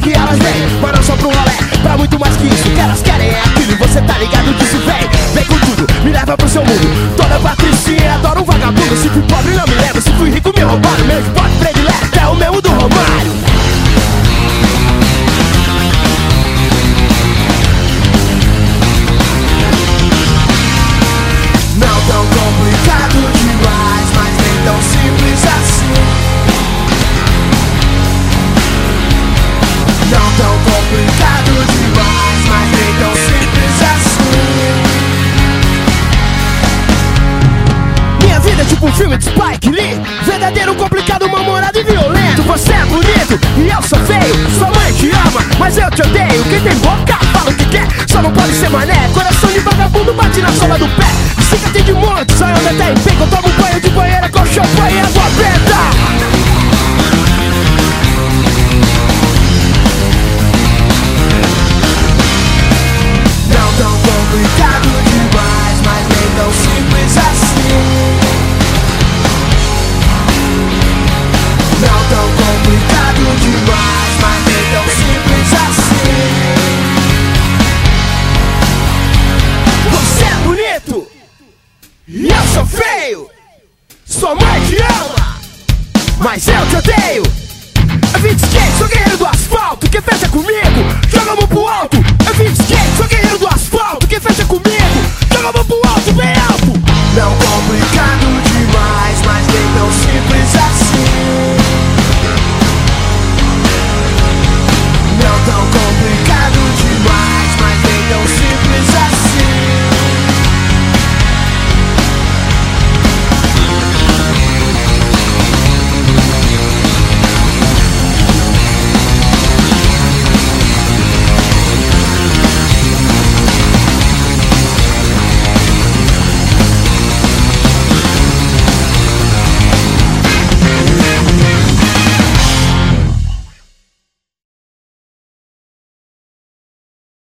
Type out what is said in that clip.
que elas vêm, mas não só pro rolê. Pra muito mais que isso, que elas tipo um filme de Spike Lee. Verdadeiro, complicado, mal-humorado e violento. Você é bonito e eu sou feio. Sua mãe te ama, mas eu te odeio. Quem tem boca fala o que quer, só não pode ser mané. Coração de vagabundo bate na sola do pé. Siga tem de monte, só eu até em pé Eu tomo Sua mãe te ama, mas é eu te odeio. 20 quente, sou guerreiro do asfalto.